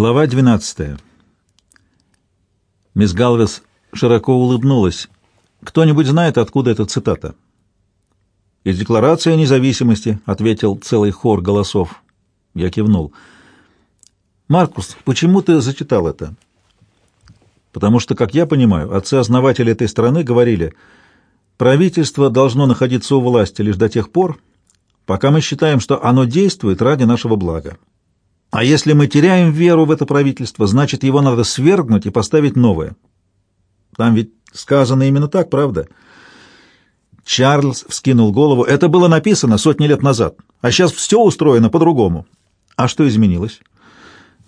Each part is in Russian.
Глава 12. Мисс Галвес широко улыбнулась. «Кто-нибудь знает, откуда эта цитата?» «Из Декларации о независимости», — ответил целый хор голосов. Я кивнул. «Маркус, почему ты зачитал это?» «Потому что, как я понимаю, отцы-основатели этой страны говорили, правительство должно находиться у власти лишь до тех пор, пока мы считаем, что оно действует ради нашего блага. А если мы теряем веру в это правительство, значит, его надо свергнуть и поставить новое. Там ведь сказано именно так, правда? Чарльз вскинул голову. Это было написано сотни лет назад, а сейчас все устроено по-другому. А что изменилось?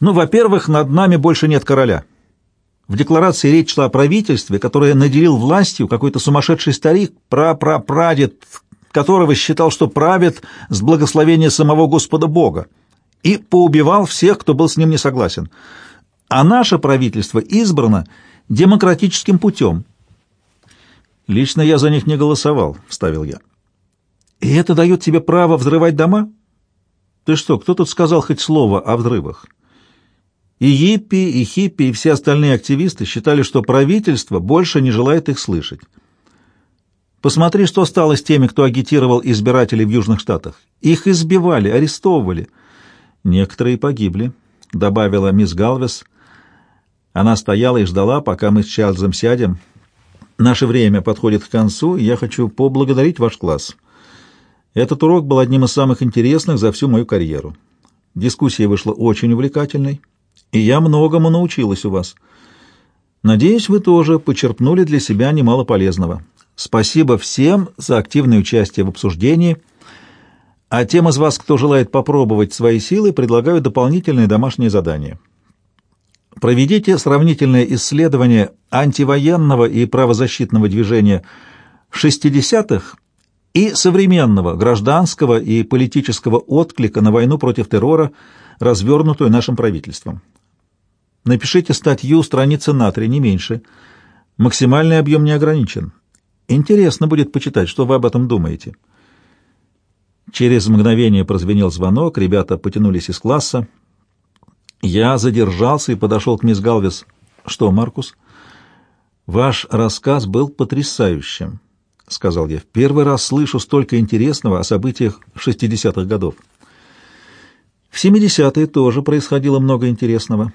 Ну, во-первых, над нами больше нет короля. В декларации речь шла о правительстве, которое наделил властью какой-то сумасшедший старик, прапрапрадед, которого считал, что правит с благословения самого Господа Бога и поубивал всех, кто был с ним не согласен. А наше правительство избрано демократическим путем. «Лично я за них не голосовал», — вставил я. «И это дает тебе право взрывать дома? Ты что, кто тут сказал хоть слово о взрывах?» И Йиппи, и Хиппи, и все остальные активисты считали, что правительство больше не желает их слышать. Посмотри, что стало с теми, кто агитировал избирателей в Южных Штатах. Их избивали, арестовывали — Некоторые погибли, — добавила мисс Галвес. Она стояла и ждала, пока мы с Чарльзом сядем. Наше время подходит к концу, и я хочу поблагодарить ваш класс. Этот урок был одним из самых интересных за всю мою карьеру. Дискуссия вышла очень увлекательной, и я многому научилась у вас. Надеюсь, вы тоже почерпнули для себя немало полезного. Спасибо всем за активное участие в обсуждении — а тем из вас, кто желает попробовать свои силы, предлагаю дополнительные домашние задания. Проведите сравнительное исследование антивоенного и правозащитного движения 60-х и современного гражданского и политического отклика на войну против террора, развернутую нашим правительством. Напишите статью страницы на три, не меньше. Максимальный объем не ограничен. Интересно будет почитать, что вы об этом думаете. Через мгновение прозвенел звонок, ребята потянулись из класса. Я задержался и подошел к мисс Галвис. «Что, Маркус?» «Ваш рассказ был потрясающим», — сказал я. «В первый раз слышу столько интересного о событиях шестидесятых годов». В 70-е тоже происходило много интересного.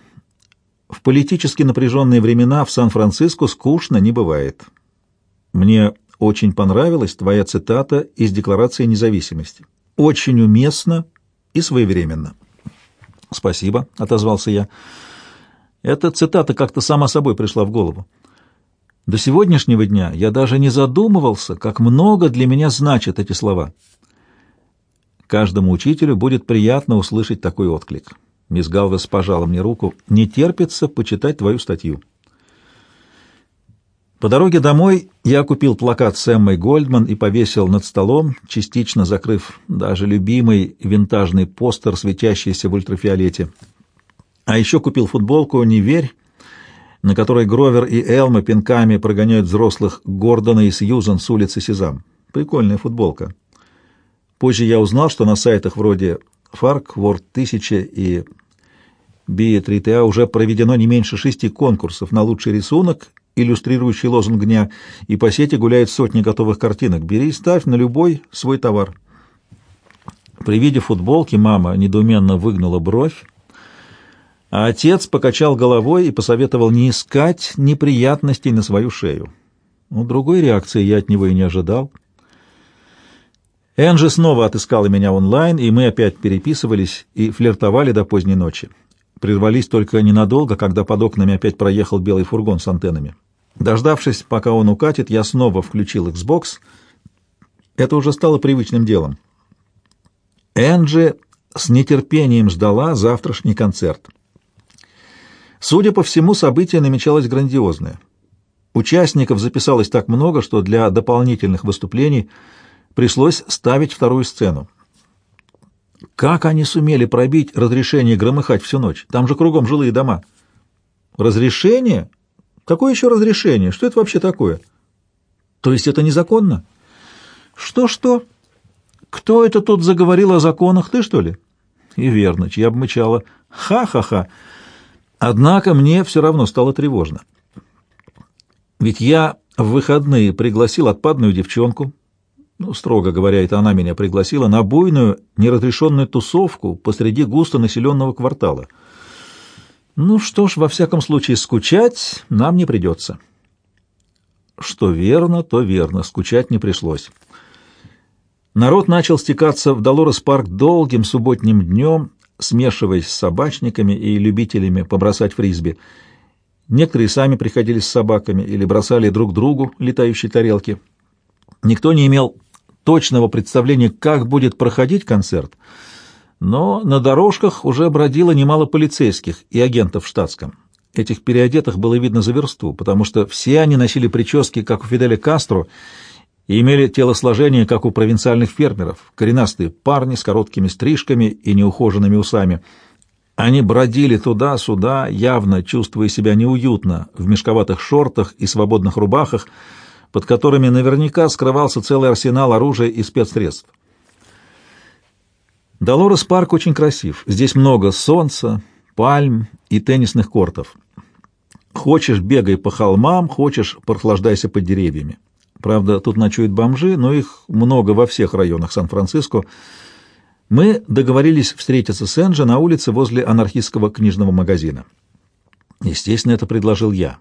В политически напряженные времена в Сан-Франциско скучно не бывает. Мне очень понравилась твоя цитата из Декларации независимости. Очень уместно и своевременно. Спасибо, отозвался я. Эта цитата как-то сама собой пришла в голову. До сегодняшнего дня я даже не задумывался, как много для меня значат эти слова. Каждому учителю будет приятно услышать такой отклик. Мисс Галвес пожала мне руку. «Не терпится почитать твою статью». По дороге домой я купил плакат с Эммой Гольдман и повесил над столом, частично закрыв даже любимый винтажный постер, светящийся в ультрафиолете. А еще купил футболку «Не верь», на которой Гровер и Элма пинками прогоняют взрослых Гордона и Сьюзан с улицы Сезам. Прикольная футболка. Позже я узнал, что на сайтах вроде Fark, Word 1000 и BE3TA уже проведено не меньше шести конкурсов на лучший рисунок иллюстрирующий лозунг дня, и по сети гуляют сотни готовых картинок. Бери и ставь на любой свой товар. При виде футболки мама недоуменно выгнула бровь, а отец покачал головой и посоветовал не искать неприятностей на свою шею. Ну, другой реакции я от него и не ожидал. Энджи снова отыскала меня онлайн, и мы опять переписывались и флиртовали до поздней ночи. Прервались только ненадолго, когда под окнами опять проехал белый фургон с антеннами. Дождавшись, пока он укатит, я снова включил Xbox. Это уже стало привычным делом. Энджи с нетерпением ждала завтрашний концерт. Судя по всему, событие намечалось грандиозное. Участников записалось так много, что для дополнительных выступлений пришлось ставить вторую сцену. Как они сумели пробить разрешение громыхать всю ночь? Там же кругом жилые дома. Разрешение? Какое еще разрешение? Что это вообще такое? То есть это незаконно? Что-что? Кто это тут заговорил о законах? Ты, что ли? И верно, чья обмычала. Ха-ха-ха. Однако мне все равно стало тревожно. Ведь я в выходные пригласил отпадную девчонку, ну, строго говоря, это она меня пригласила, на буйную, неразрешенную тусовку посреди густонаселенного квартала. Ну что ж, во всяком случае, скучать нам не придется. Что верно, то верно, скучать не пришлось. Народ начал стекаться в Долорес-парк долгим субботним днем, смешиваясь с собачниками и любителями побросать фрисби. Некоторые сами приходили с собаками или бросали друг другу летающие тарелки. Никто не имел точного представления, как будет проходить концерт, но на дорожках уже бродило немало полицейских и агентов в штатском. Этих переодетых было видно за версту, потому что все они носили прически, как у Фиделя Кастро, и имели телосложение, как у провинциальных фермеров, коренастые парни с короткими стрижками и неухоженными усами. Они бродили туда-сюда, явно чувствуя себя неуютно в мешковатых шортах и свободных рубахах, под которыми наверняка скрывался целый арсенал оружия и спецсредств. Долорес парк очень красив. Здесь много солнца, пальм и теннисных кортов. Хочешь, бегай по холмам, хочешь, прохлаждайся под деревьями. Правда, тут ночуют бомжи, но их много во всех районах Сан-Франциско. Мы договорились встретиться с Энджи на улице возле анархистского книжного магазина. Естественно, это предложил я.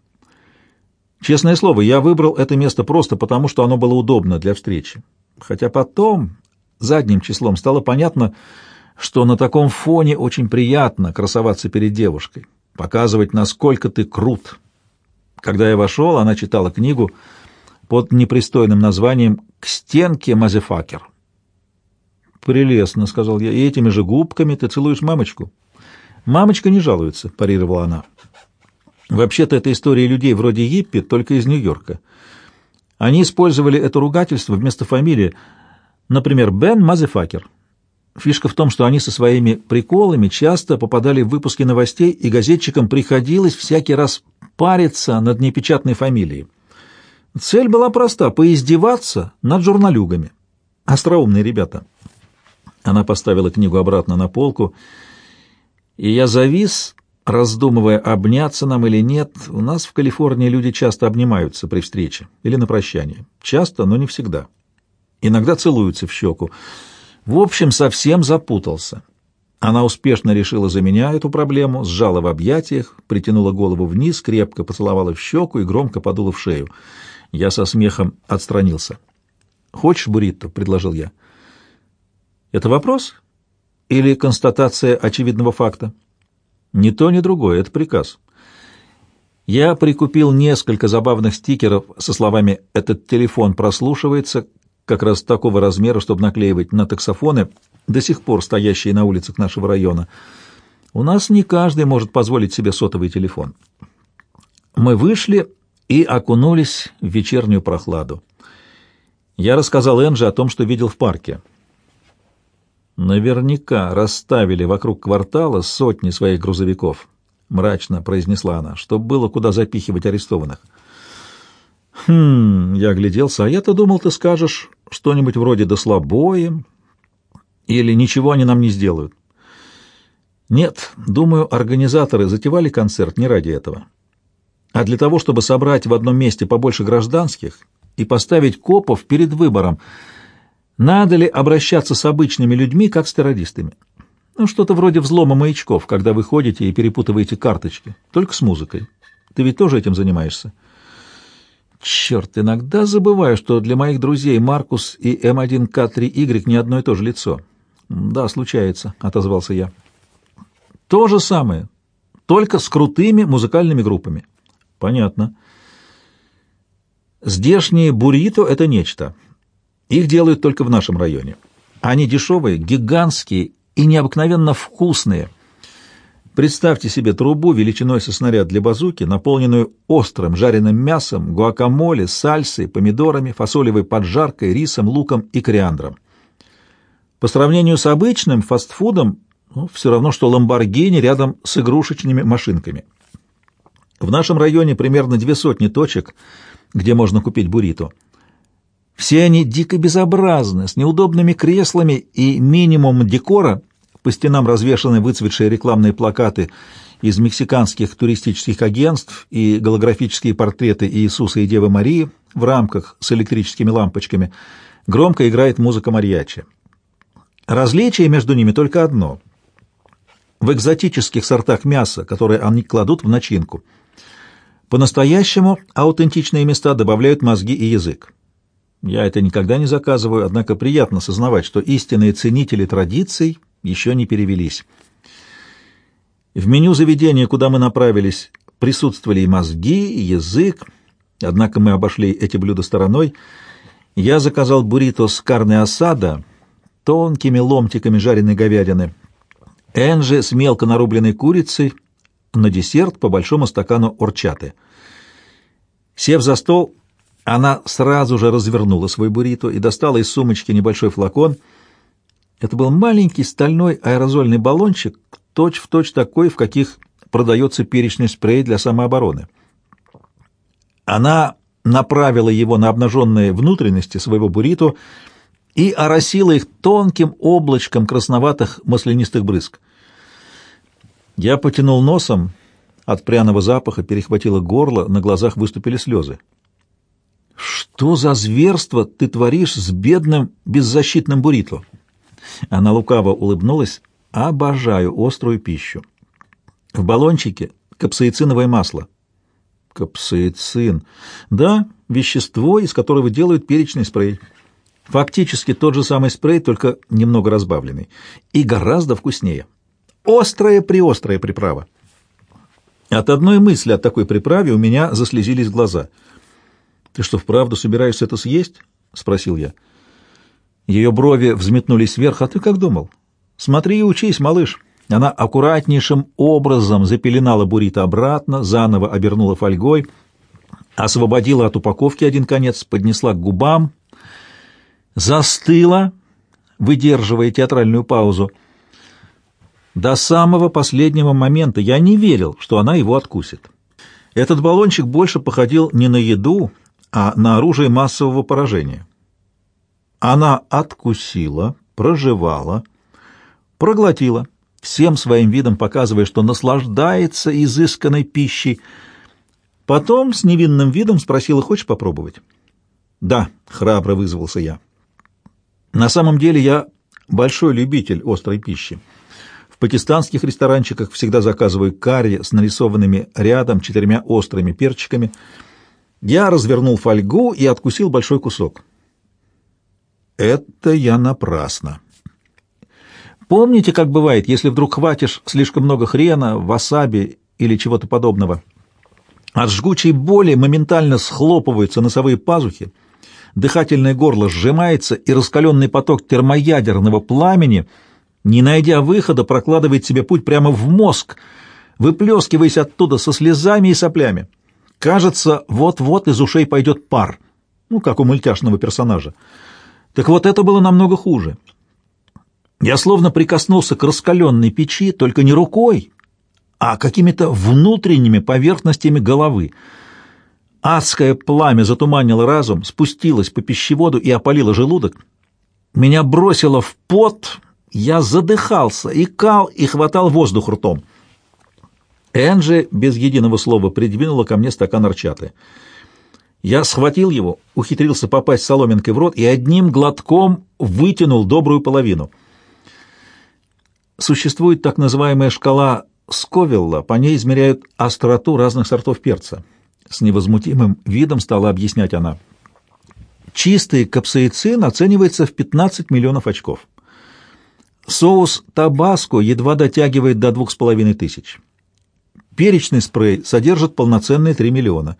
Честное слово, я выбрал это место просто потому, что оно было удобно для встречи. Хотя потом, задним числом, стало понятно, что на таком фоне очень приятно красоваться перед девушкой, показывать, насколько ты крут. Когда я вошел, она читала книгу под непристойным названием «К стенке, мазефакер». «Прелестно», — сказал я, — «и этими же губками ты целуешь мамочку». «Мамочка не жалуется», — парировала она. «Вообще-то это история людей вроде Йиппи, только из Нью-Йорка. Они использовали это ругательство вместо фамилии. Например, Бен Мазефакер. Фишка в том, что они со своими приколами часто попадали в выпуски новостей, и газетчикам приходилось всякий раз париться над непечатной фамилией. Цель была проста — поиздеваться над журналюгами. Остроумные ребята. Она поставила книгу обратно на полку, и я завис, раздумывая, обняться нам или нет. У нас в Калифорнии люди часто обнимаются при встрече или на прощание. Часто, но не всегда. Иногда целуются в щеку. В общем, совсем запутался. Она успешно решила за меня эту проблему, сжала в объятиях, притянула голову вниз, крепко поцеловала в щеку и громко подула в шею. Я со смехом отстранился. «Хочешь буррито?» — предложил я. «Это вопрос или констатация очевидного факта?» «Ни то, ни другое. Это приказ». Я прикупил несколько забавных стикеров со словами «Этот телефон прослушивается», как раз такого размера, чтобы наклеивать на таксофоны, до сих пор стоящие на улицах нашего района. У нас не каждый может позволить себе сотовый телефон. Мы вышли и окунулись в вечернюю прохладу. Я рассказал Энже о том, что видел в парке. «Наверняка расставили вокруг квартала сотни своих грузовиков», — мрачно произнесла она, — «чтобы было куда запихивать арестованных». «Хм...» — я огляделся, а я-то думал, ты скажешь что-нибудь вроде «да слабоем» или «ничего они нам не сделают». Нет, думаю, организаторы затевали концерт не ради этого а для того, чтобы собрать в одном месте побольше гражданских и поставить копов перед выбором, надо ли обращаться с обычными людьми, как с террористами. Ну, что-то вроде взлома маячков, когда вы ходите и перепутываете карточки, только с музыкой. Ты ведь тоже этим занимаешься? Черт, иногда забываю, что для моих друзей Маркус и М1К3Y не одно и то же лицо. Да, случается, — отозвался я. То же самое, только с крутыми музыкальными группами. Понятно. Здешние буррито — это нечто. Их делают только в нашем районе. Они дешевые, гигантские и необыкновенно вкусные. Представьте себе трубу величиной со снаряд для базуки, наполненную острым жареным мясом, гуакамоле, сальсой, помидорами, фасолевой поджаркой, рисом, луком и кориандром. По сравнению с обычным фастфудом, ну, все равно, что ламборгини рядом с игрушечными машинками — в нашем районе примерно две сотни точек, где можно купить буррито. Все они дико безобразны, с неудобными креслами и минимум декора. По стенам развешаны выцветшие рекламные плакаты из мексиканских туристических агентств и голографические портреты Иисуса и Девы Марии в рамках с электрическими лампочками, громко играет музыка марьячи. Различие между ними только одно. В экзотических сортах мяса, которые они кладут в начинку. По-настоящему аутентичные места добавляют мозги и язык. Я это никогда не заказываю, однако приятно сознавать, что истинные ценители традиций еще не перевелись. В меню заведения, куда мы направились, присутствовали и мозги, и язык, однако мы обошли эти блюда стороной. Я заказал буррито с карной осада, тонкими ломтиками жареной говядины, Энжи с мелко нарубленной курицей, на десерт по большому стакану орчаты. Сев за стол, она сразу же развернула свой буррито и достала из сумочки небольшой флакон. Это был маленький стальной аэрозольный баллончик, точь-в-точь точь такой, в каких продается перечный спрей для самообороны. Она направила его на обнаженные внутренности своего буррито и оросила их тонким облачком красноватых маслянистых брызг. Я потянул носом, от пряного запаха перехватило горло, на глазах выступили слезы. «Что за зверство ты творишь с бедным, беззащитным буррито?» Она лукаво улыбнулась. «Обожаю острую пищу. В баллончике капсаициновое масло». «Капсаицин. Да, вещество, из которого делают перечный спрей. Фактически тот же самый спрей, только немного разбавленный. И гораздо вкуснее. Острая-приострая приправа». От одной мысли о такой приправе у меня заслезились глаза — «Ты что, вправду собираешься это съесть?» — спросил я. Ее брови взметнулись вверх. «А ты как думал?» «Смотри и учись, малыш». Она аккуратнейшим образом запеленала буррито обратно, заново обернула фольгой, освободила от упаковки один конец, поднесла к губам, застыла, выдерживая театральную паузу. До самого последнего момента я не верил, что она его откусит. Этот баллончик больше походил не на еду, а на оружие массового поражения. Она откусила, прожевала, проглотила, всем своим видом показывая, что наслаждается изысканной пищей. Потом с невинным видом спросила, хочешь попробовать? Да, храбро вызвался я. На самом деле я большой любитель острой пищи. В пакистанских ресторанчиках всегда заказываю карри с нарисованными рядом четырьмя острыми перчиками – я развернул фольгу и откусил большой кусок. Это я напрасно. Помните, как бывает, если вдруг хватишь слишком много хрена, васаби или чего-то подобного? От жгучей боли моментально схлопываются носовые пазухи, дыхательное горло сжимается, и раскаленный поток термоядерного пламени, не найдя выхода, прокладывает себе путь прямо в мозг, выплескиваясь оттуда со слезами и соплями. Кажется, вот-вот из ушей пойдет пар, ну, как у мультяшного персонажа. Так вот, это было намного хуже. Я словно прикоснулся к раскаленной печи, только не рукой, а какими-то внутренними поверхностями головы. Адское пламя затуманило разум, спустилось по пищеводу и опалило желудок. Меня бросило в пот, я задыхался, икал и хватал воздух ртом. Энджи без единого слова придвинула ко мне стакан арчаты. Я схватил его, ухитрился попасть соломинкой в рот и одним глотком вытянул добрую половину. Существует так называемая шкала Сковилла, по ней измеряют остроту разных сортов перца. С невозмутимым видом стала объяснять она. Чистый капсаицин оценивается в 15 миллионов очков. Соус табаско едва дотягивает до двух с половиной тысяч. Перечный спрей содержит полноценные 3 миллиона,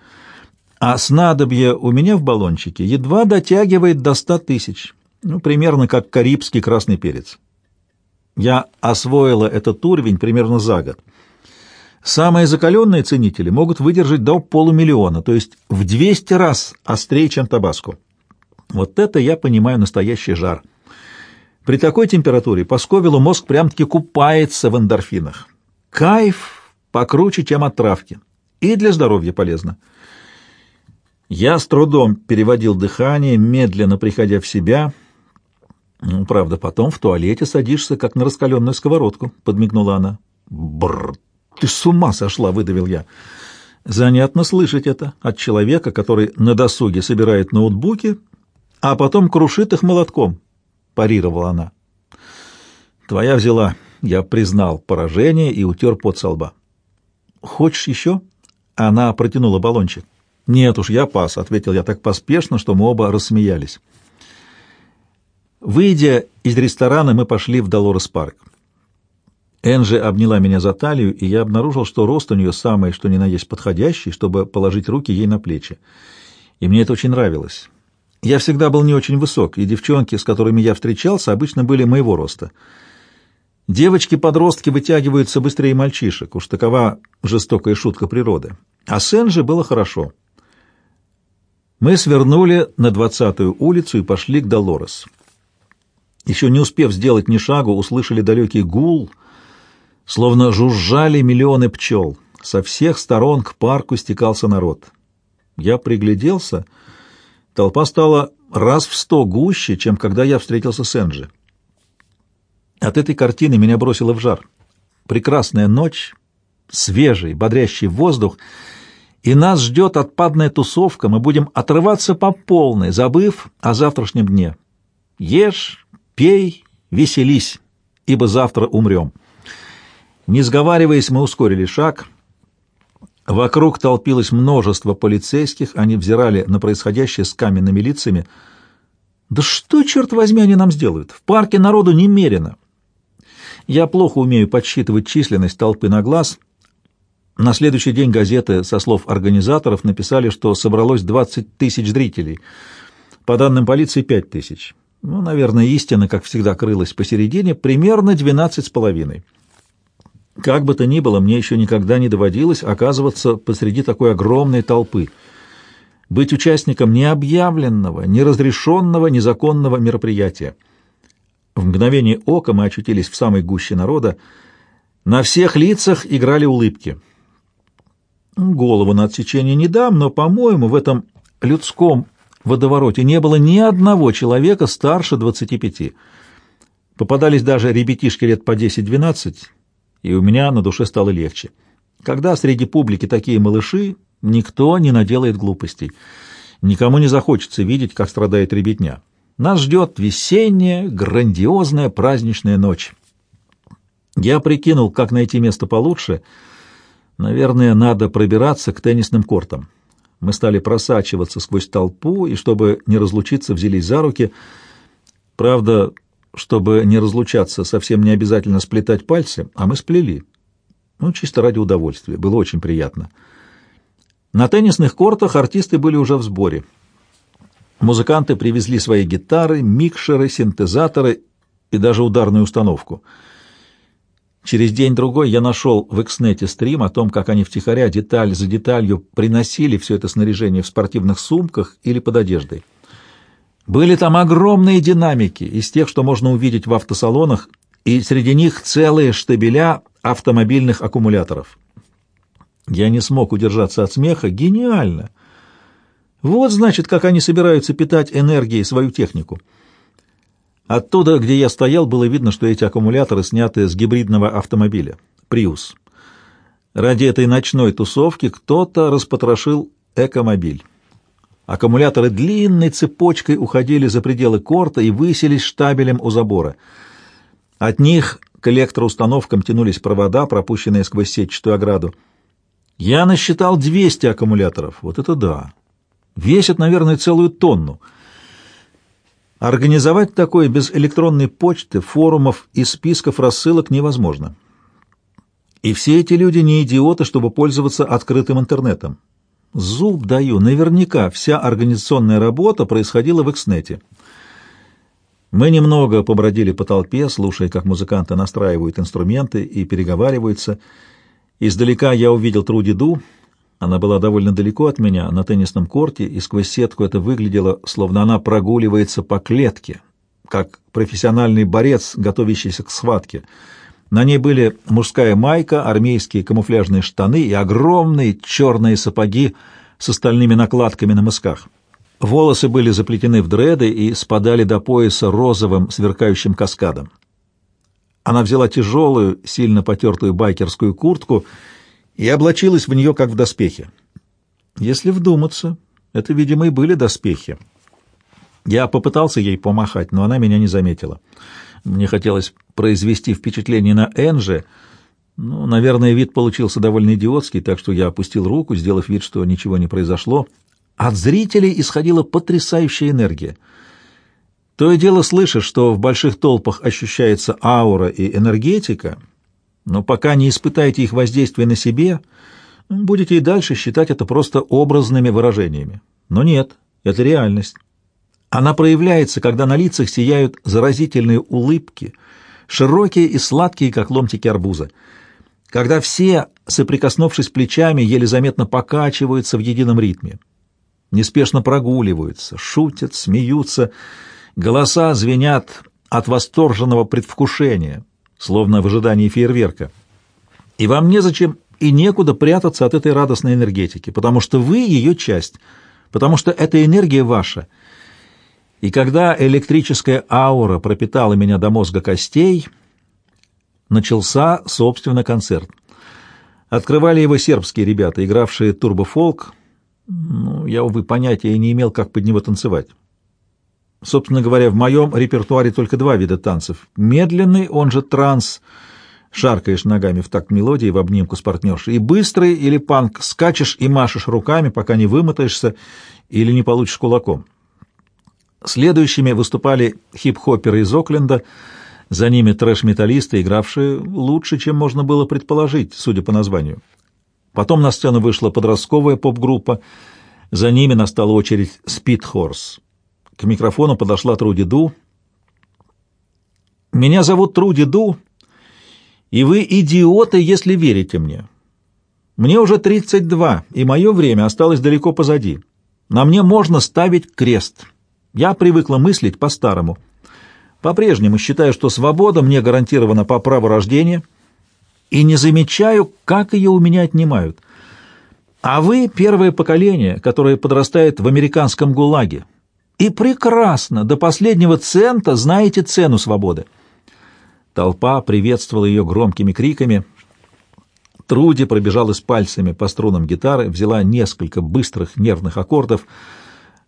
а снадобье у меня в баллончике едва дотягивает до 100 тысяч, ну, примерно как карибский красный перец. Я освоила этот уровень примерно за год. Самые закаленные ценители могут выдержать до полумиллиона, то есть в 200 раз острее, чем табаско. Вот это я понимаю настоящий жар. При такой температуре по Сковилу мозг прям-таки купается в эндорфинах. Кайф покруче, чем от травки, и для здоровья полезно. Я с трудом переводил дыхание, медленно приходя в себя. Ну, правда, потом в туалете садишься, как на раскаленную сковородку, — подмигнула она. Бррр, Ты с ума сошла, выдавил я. Занятно слышать это от человека, который на досуге собирает ноутбуки, а потом крушит их молотком, парировала она. Твоя взяла. Я признал поражение и утер пот со лба. Хочешь еще? Она протянула баллончик. «Нет уж, я пас», — ответил я так поспешно, что мы оба рассмеялись. Выйдя из ресторана, мы пошли в Долорес-парк. Энджи обняла меня за талию, и я обнаружил, что рост у нее самый, что ни на есть подходящий, чтобы положить руки ей на плечи. И мне это очень нравилось. Я всегда был не очень высок, и девчонки, с которыми я встречался, обычно были моего роста. Девочки-подростки вытягиваются быстрее мальчишек, уж такова жестокая шутка природы. А с Энджи было хорошо — мы свернули на двадцатую улицу и пошли к Долорес. Еще не успев сделать ни шагу, услышали далекий гул, словно жужжали миллионы пчел. Со всех сторон к парку стекался народ. Я пригляделся. Толпа стала раз в сто гуще, чем когда я встретился с Энджи. От этой картины меня бросило в жар. Прекрасная ночь, свежий, бодрящий воздух — и нас ждет отпадная тусовка, мы будем отрываться по полной, забыв о завтрашнем дне. Ешь, пей, веселись, ибо завтра умрем. Не сговариваясь, мы ускорили шаг. Вокруг толпилось множество полицейских, они взирали на происходящее с каменными лицами. Да что, черт возьми, они нам сделают? В парке народу немерено. Я плохо умею подсчитывать численность толпы на глаз, на следующий день газеты, со слов организаторов, написали, что собралось 20 тысяч зрителей. По данным полиции, 5 тысяч. Ну, наверное, истина, как всегда, крылась посередине, примерно 12 с половиной. Как бы то ни было, мне еще никогда не доводилось оказываться посреди такой огромной толпы. Быть участником необъявленного, неразрешенного, незаконного мероприятия. В мгновение ока мы очутились в самой гуще народа. На всех лицах играли улыбки — Голову на отсечение не дам, но, по-моему, в этом людском водовороте не было ни одного человека старше 25. Попадались даже ребятишки лет по 10-12, и у меня на душе стало легче. Когда среди публики такие малыши, никто не наделает глупостей. Никому не захочется видеть, как страдает ребятня. Нас ждет весенняя, грандиозная праздничная ночь. Я прикинул, как найти место получше — Наверное, надо пробираться к теннисным кортам. Мы стали просачиваться сквозь толпу, и чтобы не разлучиться, взялись за руки. Правда, чтобы не разлучаться, совсем не обязательно сплетать пальцы, а мы сплели. Ну, чисто ради удовольствия. Было очень приятно. На теннисных кортах артисты были уже в сборе. Музыканты привезли свои гитары, микшеры, синтезаторы и даже ударную установку — Через день-другой я нашел в Экснете стрим о том, как они втихаря деталь за деталью приносили все это снаряжение в спортивных сумках или под одеждой. Были там огромные динамики из тех, что можно увидеть в автосалонах, и среди них целые штабеля автомобильных аккумуляторов. Я не смог удержаться от смеха. Гениально! Вот, значит, как они собираются питать энергией свою технику. Оттуда, где я стоял, было видно, что эти аккумуляторы сняты с гибридного автомобиля «Приус». Ради этой ночной тусовки кто-то распотрошил экомобиль. Аккумуляторы длинной цепочкой уходили за пределы корта и высились штабелем у забора. От них к электроустановкам тянулись провода, пропущенные сквозь сетчатую ограду. Я насчитал 200 аккумуляторов. Вот это да! Весят, наверное, целую тонну — Организовать такое без электронной почты, форумов и списков рассылок невозможно. И все эти люди не идиоты, чтобы пользоваться открытым интернетом. Зуб даю, наверняка вся организационная работа происходила в Экснете. Мы немного побродили по толпе, слушая, как музыканты настраивают инструменты и переговариваются. Издалека я увидел Труди Ду — она была довольно далеко от меня, на теннисном корте, и сквозь сетку это выглядело, словно она прогуливается по клетке, как профессиональный борец, готовящийся к схватке. На ней были мужская майка, армейские камуфляжные штаны и огромные черные сапоги с остальными накладками на мысках. Волосы были заплетены в дреды и спадали до пояса розовым сверкающим каскадом. Она взяла тяжелую, сильно потертую байкерскую куртку и облачилась в нее, как в доспехи. Если вдуматься, это, видимо, и были доспехи. Я попытался ей помахать, но она меня не заметила. Мне хотелось произвести впечатление на Энже. Ну, наверное, вид получился довольно идиотский, так что я опустил руку, сделав вид, что ничего не произошло. От зрителей исходила потрясающая энергия. То и дело слышишь, что в больших толпах ощущается аура и энергетика, но пока не испытаете их воздействие на себе, будете и дальше считать это просто образными выражениями. Но нет, это реальность. Она проявляется, когда на лицах сияют заразительные улыбки, широкие и сладкие, как ломтики арбуза. Когда все, соприкоснувшись плечами, еле заметно покачиваются в едином ритме. Неспешно прогуливаются, шутят, смеются, голоса звенят от восторженного предвкушения, словно в ожидании фейерверка. И вам незачем и некуда прятаться от этой радостной энергетики, потому что вы ее часть, потому что эта энергия ваша — и когда электрическая аура пропитала меня до мозга костей, начался, собственно, концерт. Открывали его сербские ребята, игравшие турбофолк. Ну, я, увы, понятия не имел, как под него танцевать. Собственно говоря, в моем репертуаре только два вида танцев. Медленный, он же транс, шаркаешь ногами в такт мелодии в обнимку с партнершей, и быстрый или панк, скачешь и машешь руками, пока не вымотаешься или не получишь кулаком. Следующими выступали хип-хопперы из Окленда, за ними трэш-металлисты, игравшие лучше, чем можно было предположить, судя по названию. Потом на сцену вышла подростковая поп-группа, за ними настала очередь Horse. К микрофону подошла Труди Ду. «Меня зовут Труди Ду, и вы идиоты, если верите мне. Мне уже 32, и мое время осталось далеко позади. На мне можно ставить крест». Я привыкла мыслить по-старому. По-прежнему считаю, что свобода мне гарантирована по праву рождения, и не замечаю, как ее у меня отнимают. А вы — первое поколение, которое подрастает в американском ГУЛАГе. И прекрасно, до последнего цента знаете цену свободы. Толпа приветствовала ее громкими криками. Труди пробежалась пальцами по струнам гитары, взяла несколько быстрых нервных аккордов —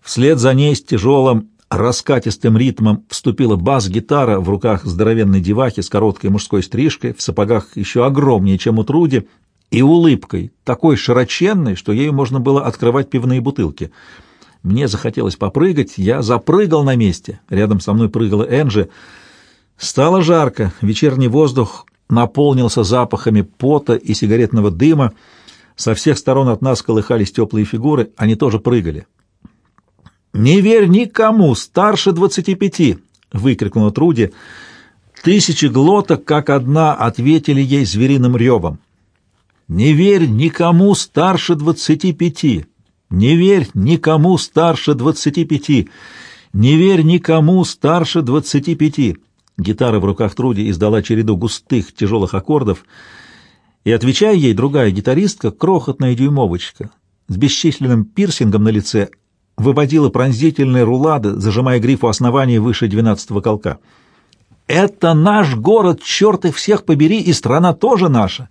Вслед за ней с тяжелым раскатистым ритмом вступила бас-гитара в руках здоровенной девахи с короткой мужской стрижкой, в сапогах еще огромнее, чем у Труди, и улыбкой, такой широченной, что ею можно было открывать пивные бутылки. Мне захотелось попрыгать, я запрыгал на месте. Рядом со мной прыгала Энджи. Стало жарко, вечерний воздух наполнился запахами пота и сигаретного дыма. Со всех сторон от нас колыхались теплые фигуры, они тоже прыгали. «Не верь никому старше двадцати пяти!» — выкрикнула Труди. Тысячи глоток, как одна, ответили ей звериным ревом. «Не верь никому старше двадцати пяти! Не верь никому старше двадцати пяти! Не верь никому старше двадцати пяти!» Гитара в руках Труди издала череду густых, тяжелых аккордов, и, отвечая ей, другая гитаристка, крохотная дюймовочка, с бесчисленным пирсингом на лице, выводила пронзительные рулады, зажимая гриф у основания выше двенадцатого колка. «Это наш город, черт их всех побери, и страна тоже наша.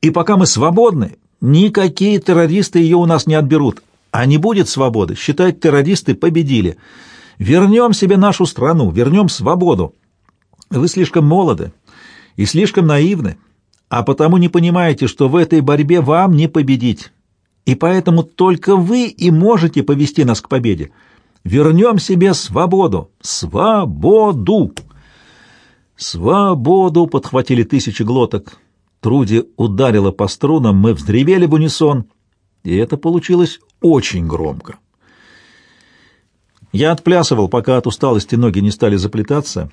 И пока мы свободны, никакие террористы ее у нас не отберут. А не будет свободы, считать террористы победили. Вернем себе нашу страну, вернем свободу. Вы слишком молоды и слишком наивны, а потому не понимаете, что в этой борьбе вам не победить» и поэтому только вы и можете повести нас к победе. Вернем себе свободу! Свободу!» «Свободу!» — подхватили тысячи глоток. Труди ударила по струнам, мы вздревели в унисон, и это получилось очень громко. Я отплясывал, пока от усталости ноги не стали заплетаться.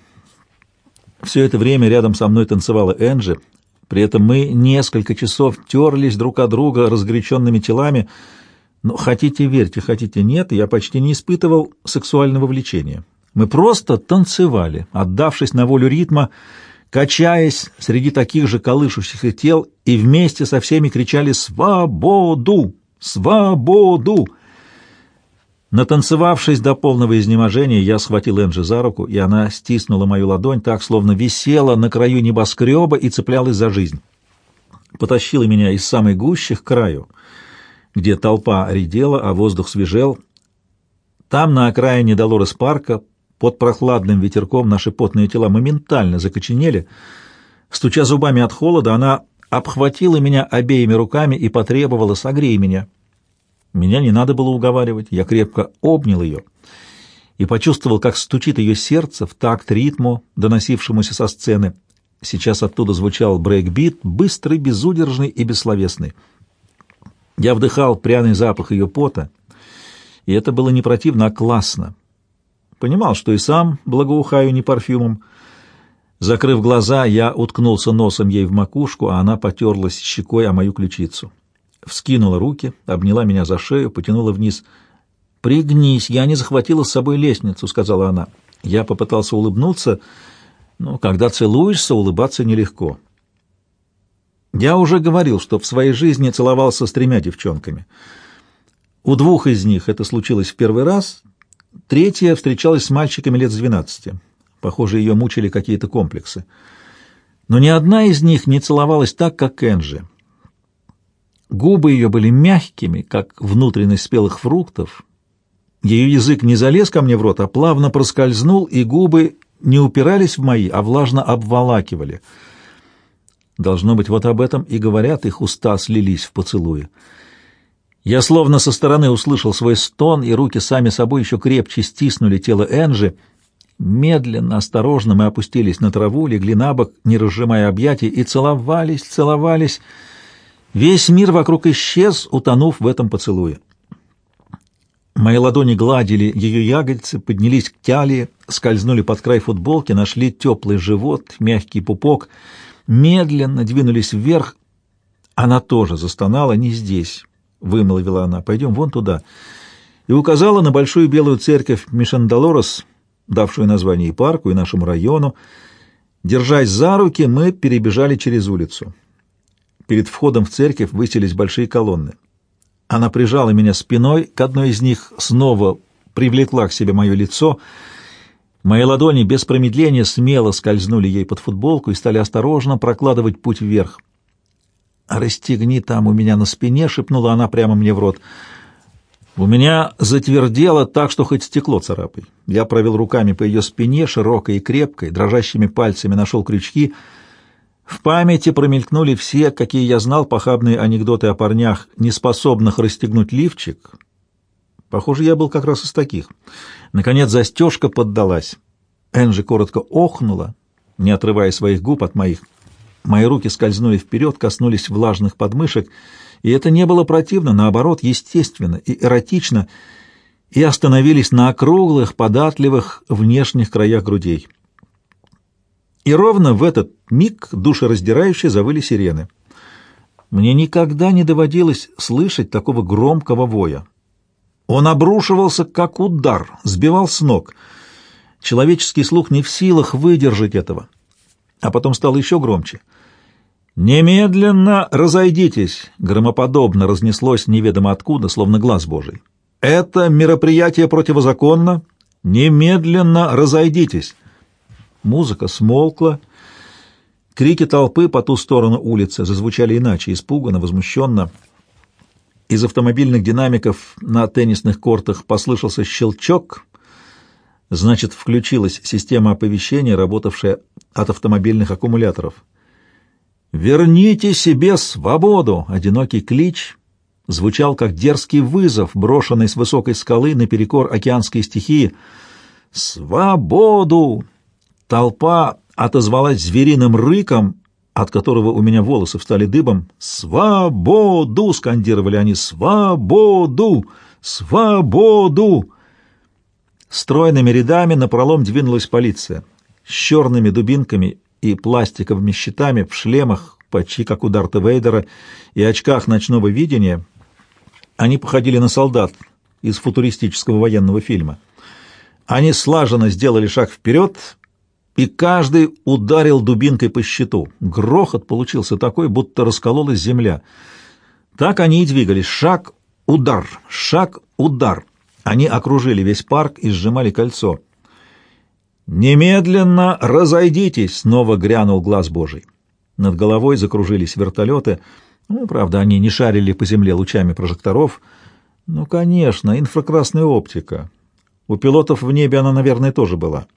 Все это время рядом со мной танцевала Энджи — при этом мы несколько часов терлись друг от друга разгоряченными телами, но хотите верьте, хотите нет, я почти не испытывал сексуального влечения. Мы просто танцевали, отдавшись на волю ритма, качаясь среди таких же колышущихся тел, и вместе со всеми кричали «Свободу! Свободу!». Натанцевавшись до полного изнеможения, я схватил Энджи за руку, и она стиснула мою ладонь так, словно висела на краю небоскреба и цеплялась за жизнь. Потащила меня из самой гущи к краю, где толпа редела, а воздух свежел. Там, на окраине Долорес парка, под прохладным ветерком наши потные тела моментально закоченели. Стуча зубами от холода, она обхватила меня обеими руками и потребовала «согрей меня». Меня не надо было уговаривать, я крепко обнял ее и почувствовал, как стучит ее сердце в такт ритму, доносившемуся со сцены. Сейчас оттуда звучал брейкбит, быстрый, безудержный и бессловесный. Я вдыхал пряный запах ее пота, и это было не противно, а классно. Понимал, что и сам благоухаю не парфюмом. Закрыв глаза, я уткнулся носом ей в макушку, а она потерлась щекой о мою ключицу вскинула руки, обняла меня за шею, потянула вниз. «Пригнись, я не захватила с собой лестницу», — сказала она. Я попытался улыбнуться, но когда целуешься, улыбаться нелегко. Я уже говорил, что в своей жизни целовался с тремя девчонками. У двух из них это случилось в первый раз, третья встречалась с мальчиками лет с двенадцати. Похоже, ее мучили какие-то комплексы. Но ни одна из них не целовалась так, как Энджи. Губы ее были мягкими, как внутренность спелых фруктов. Ее язык не залез ко мне в рот, а плавно проскользнул, и губы не упирались в мои, а влажно обволакивали. Должно быть, вот об этом и говорят, их уста слились в поцелуе. Я словно со стороны услышал свой стон, и руки сами собой еще крепче стиснули тело Энжи. Медленно, осторожно мы опустились на траву, легли на бок, не разжимая объятий, и целовались, целовались — Весь мир вокруг исчез, утонув в этом поцелуе. Мои ладони гладили ее ягодицы, поднялись к талии, скользнули под край футболки, нашли теплый живот, мягкий пупок, медленно двинулись вверх. Она тоже застонала, не здесь, — вымолвила она, — пойдем вон туда. И указала на большую белую церковь Мишандалорос, давшую название и парку, и нашему району. Держась за руки, мы перебежали через улицу. Перед входом в церковь высились большие колонны. Она прижала меня спиной к одной из них, снова привлекла к себе мое лицо. Мои ладони без промедления смело скользнули ей под футболку и стали осторожно прокладывать путь вверх. «Расстегни там у меня на спине», — шепнула она прямо мне в рот. У меня затвердело так, что хоть стекло царапай. Я провел руками по ее спине, широкой и крепкой, дрожащими пальцами нашел крючки — в памяти промелькнули все, какие я знал, похабные анекдоты о парнях, неспособных расстегнуть лифчик. Похоже, я был как раз из таких. Наконец застежка поддалась. Энджи коротко охнула, не отрывая своих губ от моих. Мои руки скользнули вперед, коснулись влажных подмышек, и это не было противно, наоборот, естественно и эротично, и остановились на округлых, податливых внешних краях грудей. И ровно в этот миг душераздирающе завыли сирены. Мне никогда не доводилось слышать такого громкого воя. Он обрушивался, как удар, сбивал с ног. Человеческий слух не в силах выдержать этого. А потом стало еще громче. «Немедленно разойдитесь!» — громоподобно разнеслось неведомо откуда, словно глаз Божий. «Это мероприятие противозаконно! Немедленно разойдитесь!» Музыка смолкла. Крики толпы по ту сторону улицы зазвучали иначе, испуганно, возмущенно. Из автомобильных динамиков на теннисных кортах послышался щелчок. Значит, включилась система оповещения, работавшая от автомобильных аккумуляторов. «Верните себе свободу!» Одинокий клич звучал как дерзкий вызов, брошенный с высокой скалы наперекор океанской стихии. «Свободу!» Толпа отозвалась звериным рыком, от которого у меня волосы встали дыбом. «Свободу!» — скандировали они. «Свободу! Свободу!» Стройными рядами напролом двинулась полиция. С черными дубинками и пластиковыми щитами в шлемах, почти как у Дарта Вейдера, и очках ночного видения. Они походили на солдат из футуристического военного фильма. Они слаженно сделали шаг вперед и каждый ударил дубинкой по щиту. Грохот получился такой, будто раскололась земля. Так они и двигались. Шаг, удар, шаг, удар. Они окружили весь парк и сжимали кольцо. «Немедленно разойдитесь!» — снова грянул глаз Божий. Над головой закружились вертолеты. Ну, правда, они не шарили по земле лучами прожекторов. Ну, конечно, инфракрасная оптика. У пилотов в небе она, наверное, тоже была.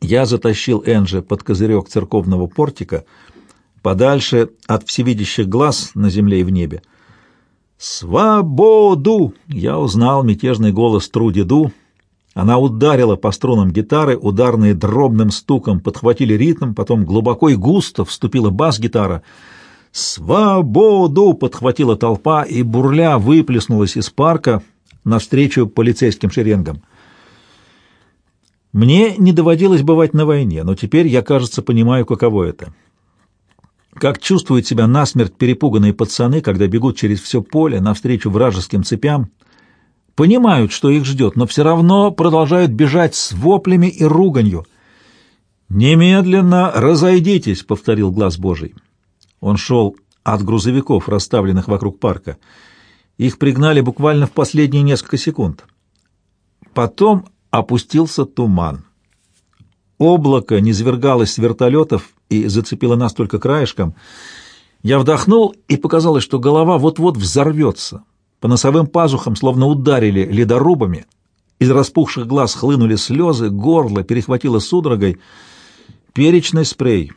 Я затащил Энджи под козырек церковного портика, подальше от всевидящих глаз на земле и в небе. «Свободу!» — я узнал мятежный голос Труди Ду. Она ударила по струнам гитары, ударные дробным стуком подхватили ритм, потом глубоко и густо вступила бас-гитара. «Свободу!» — подхватила толпа и, бурля, выплеснулась из парка навстречу полицейским шеренгам. Мне не доводилось бывать на войне, но теперь я, кажется, понимаю, каково это. Как чувствуют себя насмерть перепуганные пацаны, когда бегут через все поле навстречу вражеским цепям, понимают, что их ждет, но все равно продолжают бежать с воплями и руганью. «Немедленно разойдитесь», — повторил глаз Божий. Он шел от грузовиков, расставленных вокруг парка. Их пригнали буквально в последние несколько секунд. Потом опустился туман. Облако низвергалось с вертолетов и зацепило нас только краешком. Я вдохнул, и показалось, что голова вот-вот взорвется. По носовым пазухам словно ударили ледорубами. Из распухших глаз хлынули слезы, горло перехватило судорогой. Перечный спрей.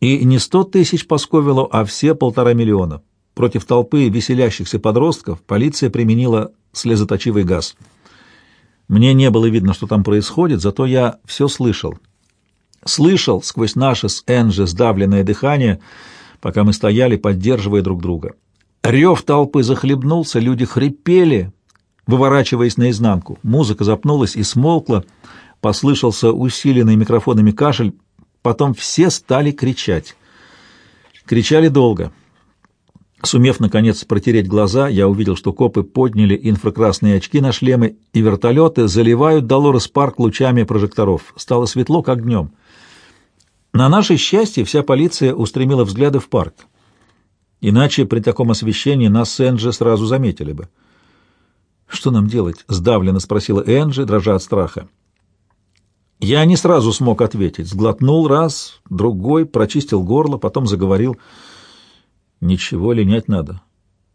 И не сто тысяч по Сковелу, а все полтора миллиона. Против толпы веселящихся подростков полиция применила слезоточивый газ. Мне не было видно, что там происходит, зато я все слышал. Слышал сквозь наше с Энджи сдавленное дыхание, пока мы стояли, поддерживая друг друга. Рев толпы захлебнулся, люди хрипели, выворачиваясь наизнанку. Музыка запнулась и смолкла, послышался усиленный микрофонами кашель, потом все стали кричать. Кричали долго. Сумев, наконец, протереть глаза, я увидел, что копы подняли инфракрасные очки на шлемы, и вертолеты заливают Долорес Парк лучами прожекторов. Стало светло, как днем. На наше счастье вся полиция устремила взгляды в парк. Иначе при таком освещении нас Энджи сразу заметили бы. «Что нам делать?» — сдавленно спросила Энджи, дрожа от страха. Я не сразу смог ответить. Сглотнул раз, другой, прочистил горло, потом заговорил — Ничего, линять надо.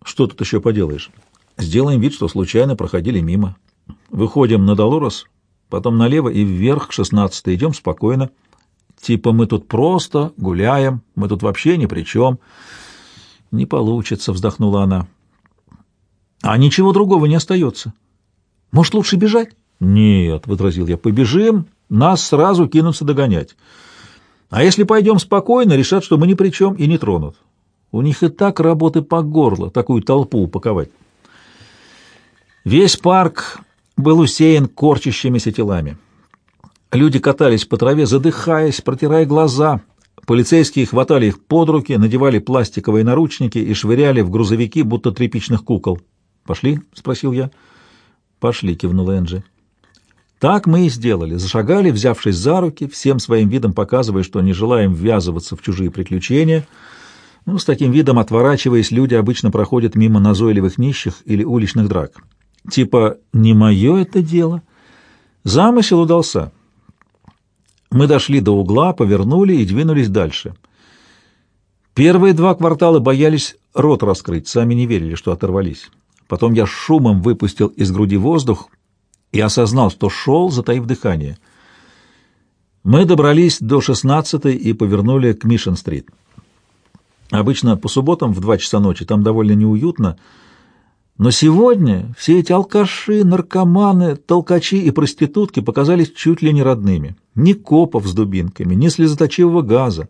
Что тут еще поделаешь? Сделаем вид, что случайно проходили мимо. Выходим на Долорес, потом налево и вверх к шестнадцатой. Идем спокойно. Типа мы тут просто гуляем, мы тут вообще ни при чем. Не получится, вздохнула она. А ничего другого не остается. Может, лучше бежать? Нет, возразил я, побежим, нас сразу кинутся догонять. А если пойдем спокойно, решат, что мы ни при чем и не тронут. У них и так работы по горло, такую толпу упаковать. Весь парк был усеян корчащимися телами. Люди катались по траве, задыхаясь, протирая глаза. Полицейские хватали их под руки, надевали пластиковые наручники и швыряли в грузовики, будто тряпичных кукол. «Пошли?» — спросил я. «Пошли», — кивнул Энджи. Так мы и сделали. Зашагали, взявшись за руки, всем своим видом показывая, что не желаем ввязываться в чужие приключения — ну, с таким видом, отворачиваясь, люди обычно проходят мимо назойливых нищих или уличных драк. Типа «не мое это дело». Замысел удался. Мы дошли до угла, повернули и двинулись дальше. Первые два квартала боялись рот раскрыть, сами не верили, что оторвались. Потом я шумом выпустил из груди воздух и осознал, что шел, затаив дыхание. Мы добрались до шестнадцатой и повернули к Мишен-стрит. Обычно по субботам в два часа ночи там довольно неуютно, но сегодня все эти алкаши, наркоманы, толкачи и проститутки показались чуть ли не родными. Ни копов с дубинками, ни слезоточивого газа.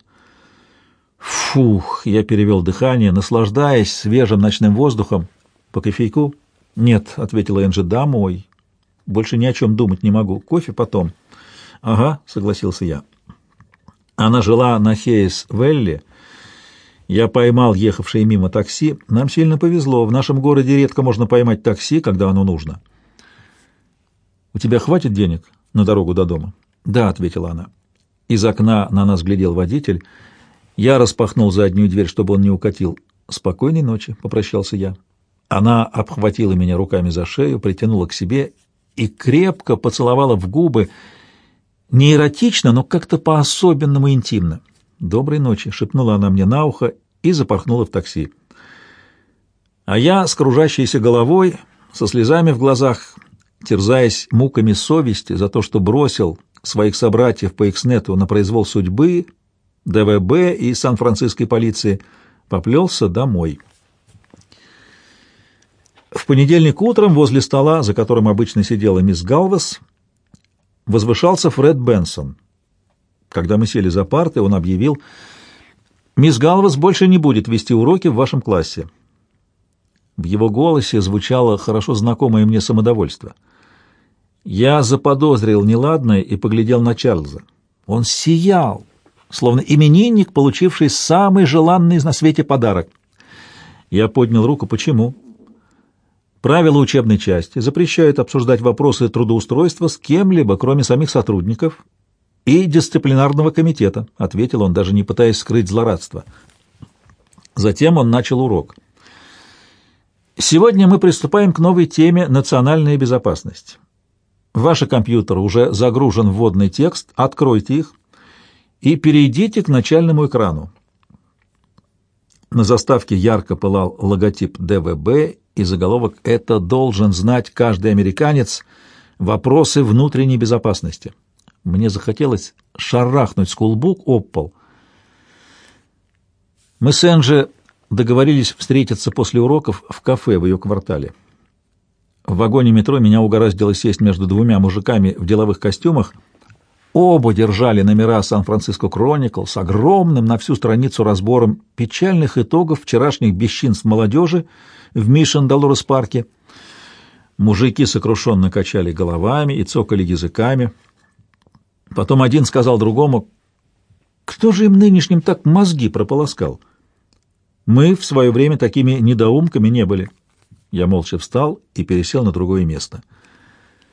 Фух, я перевел дыхание, наслаждаясь свежим ночным воздухом. По кофейку? Нет, ответила Энджи, домой. Больше ни о чем думать не могу. Кофе потом. Ага, согласился я. Она жила на Хейс-Велли, я поймал ехавшее мимо такси. Нам сильно повезло. В нашем городе редко можно поймать такси, когда оно нужно. «У тебя хватит денег на дорогу до дома?» «Да», — ответила она. Из окна на нас глядел водитель. Я распахнул заднюю дверь, чтобы он не укатил. «Спокойной ночи», — попрощался я. Она обхватила меня руками за шею, притянула к себе и крепко поцеловала в губы, не эротично, но как-то по-особенному интимно. «Доброй ночи», — шепнула она мне на ухо и запорхнула в такси. А я с кружащейся головой, со слезами в глазах, терзаясь муками совести за то, что бросил своих собратьев по Икснету на произвол судьбы, ДВБ и Сан-Франциской полиции, поплелся домой. В понедельник утром возле стола, за которым обычно сидела мисс Галвас, возвышался Фред Бенсон. Когда мы сели за парты, он объявил, «Мисс Галвас больше не будет вести уроки в вашем классе». В его голосе звучало хорошо знакомое мне самодовольство. Я заподозрил неладное и поглядел на Чарльза. Он сиял, словно именинник, получивший самый желанный на свете подарок. Я поднял руку. Почему? Правила учебной части запрещают обсуждать вопросы трудоустройства с кем-либо, кроме самих сотрудников и дисциплинарного комитета, ответил он, даже не пытаясь скрыть злорадство. Затем он начал урок. Сегодня мы приступаем к новой теме «Национальная безопасность». Ваши компьютеры уже загружен вводный текст, откройте их и перейдите к начальному экрану. На заставке ярко пылал логотип ДВБ и заголовок «Это должен знать каждый американец. Вопросы внутренней безопасности». Мне захотелось шарахнуть скулбук об пол. Мы с Энджи договорились встретиться после уроков в кафе в ее квартале. В вагоне метро меня угораздило сесть между двумя мужиками в деловых костюмах. Оба держали номера «Сан-Франциско Кроникл» с огромным на всю страницу разбором печальных итогов вчерашних бесчинств молодежи в Мишен-Долорес-парке. Мужики сокрушенно качали головами и цокали языками. Потом один сказал другому, «Кто же им нынешним так мозги прополоскал?» Мы в свое время такими недоумками не были. Я молча встал и пересел на другое место —